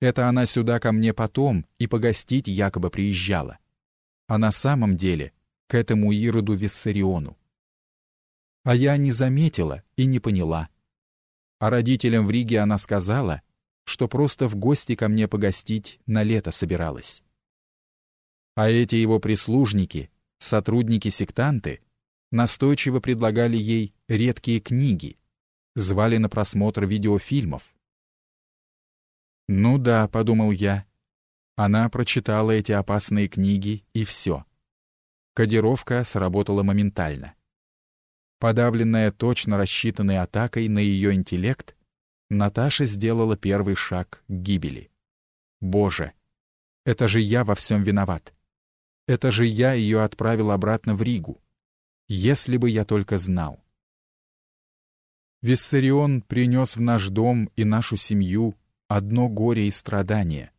Это она сюда ко мне потом и погостить якобы приезжала. А на самом деле к этому Ироду Виссариону. А я не заметила и не поняла. А родителям в Риге она сказала, что просто в гости ко мне погостить на лето собиралась. А эти его прислужники, сотрудники-сектанты, настойчиво предлагали ей редкие книги, звали на просмотр видеофильмов. «Ну да», — подумал я, — она прочитала эти опасные книги, и все. Кодировка сработала моментально. Подавленная точно рассчитанной атакой на ее интеллект, Наташа сделала первый шаг к гибели. Боже, это же я во всем виноват. Это же я ее отправил обратно в Ригу. Если бы я только знал. Виссарион принес в наш дом и нашу семью одно горе и страдание,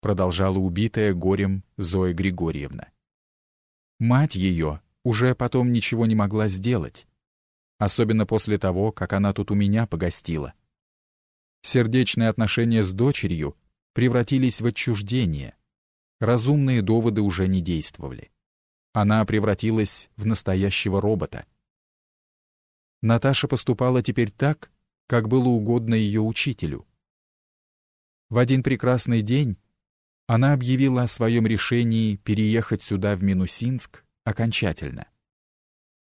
продолжала убитая горем Зоя Григорьевна. Мать ее уже потом ничего не могла сделать, особенно после того, как она тут у меня погостила. Сердечные отношения с дочерью превратились в отчуждение. Разумные доводы уже не действовали. Она превратилась в настоящего робота. Наташа поступала теперь так, как было угодно ее учителю. В один прекрасный день она объявила о своем решении переехать сюда, в Минусинск, окончательно.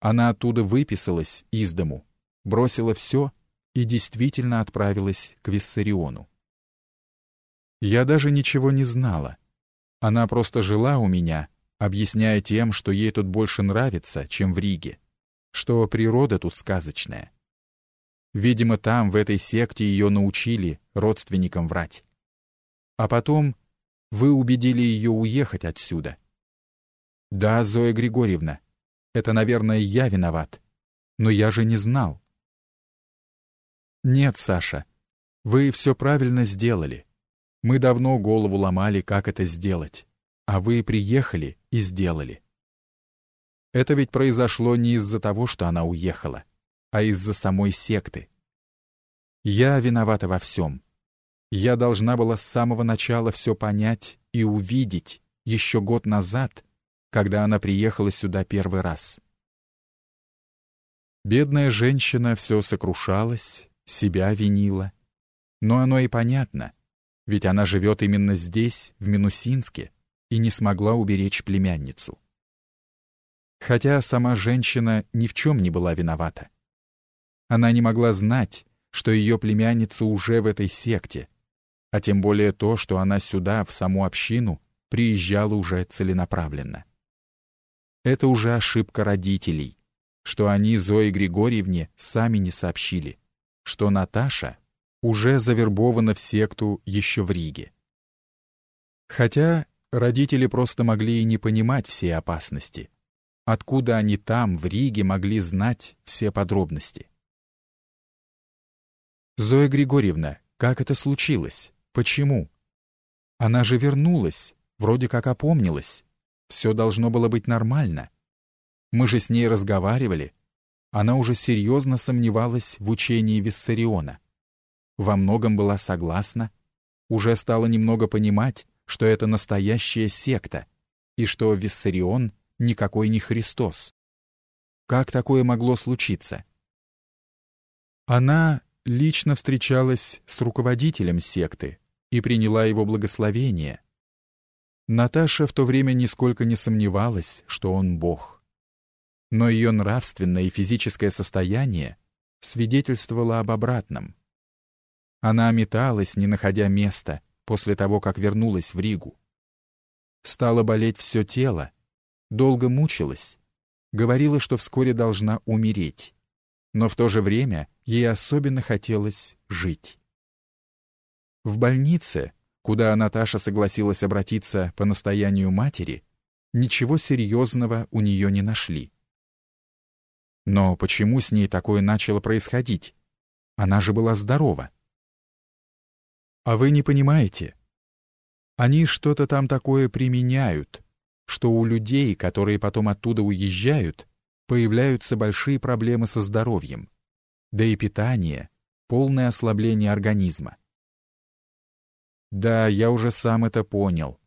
Она оттуда выписалась из дому, бросила все и действительно отправилась к Виссариону. Я даже ничего не знала. Она просто жила у меня, объясняя тем, что ей тут больше нравится, чем в Риге, что природа тут сказочная. Видимо, там, в этой секте, ее научили родственникам врать. А потом вы убедили ее уехать отсюда. Да, Зоя Григорьевна, это, наверное, я виноват. Но я же не знал. Нет, Саша, вы все правильно сделали. Мы давно голову ломали, как это сделать. А вы приехали и сделали. Это ведь произошло не из-за того, что она уехала, а из-за самой секты. Я виновата во всем. Я должна была с самого начала все понять и увидеть еще год назад, когда она приехала сюда первый раз. Бедная женщина все сокрушалась, себя винила. Но оно и понятно, ведь она живет именно здесь, в Минусинске, и не смогла уберечь племянницу. Хотя сама женщина ни в чем не была виновата. Она не могла знать, что ее племянница уже в этой секте, а тем более то, что она сюда, в саму общину, приезжала уже целенаправленно. Это уже ошибка родителей, что они Зое Григорьевне сами не сообщили, что Наташа уже завербована в секту еще в Риге. Хотя родители просто могли и не понимать всей опасности. Откуда они там, в Риге, могли знать все подробности? «Зоя Григорьевна, как это случилось? Почему?» «Она же вернулась, вроде как опомнилась. Все должно было быть нормально. Мы же с ней разговаривали. Она уже серьезно сомневалась в учении Виссариона. Во многом была согласна, уже стала немного понимать, что это настоящая секта, и что Виссарион никакой не Христос. Как такое могло случиться? Она лично встречалась с руководителем секты и приняла его благословение, Наташа в то время нисколько не сомневалась, что он Бог. Но ее нравственное и физическое состояние свидетельствовало об обратном. Она металась, не находя места, после того, как вернулась в Ригу. Стало болеть все тело, долго мучилась, говорила, что вскоре должна умереть, но в то же время ей особенно хотелось жить. В больнице куда Наташа согласилась обратиться по настоянию матери, ничего серьезного у нее не нашли. Но почему с ней такое начало происходить? Она же была здорова. А вы не понимаете? Они что-то там такое применяют, что у людей, которые потом оттуда уезжают, появляются большие проблемы со здоровьем, да и питание, полное ослабление организма. Да, я уже сам это понял.